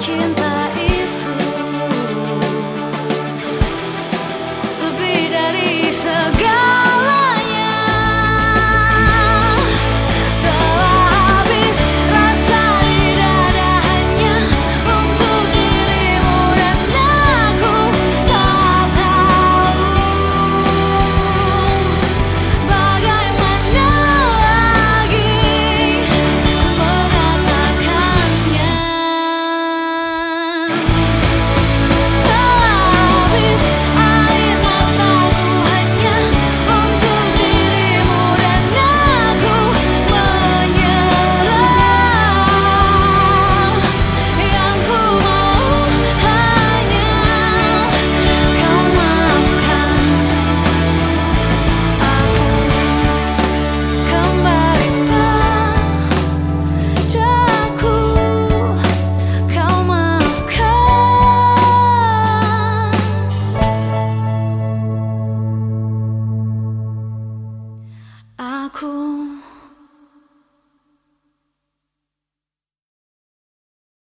全部 아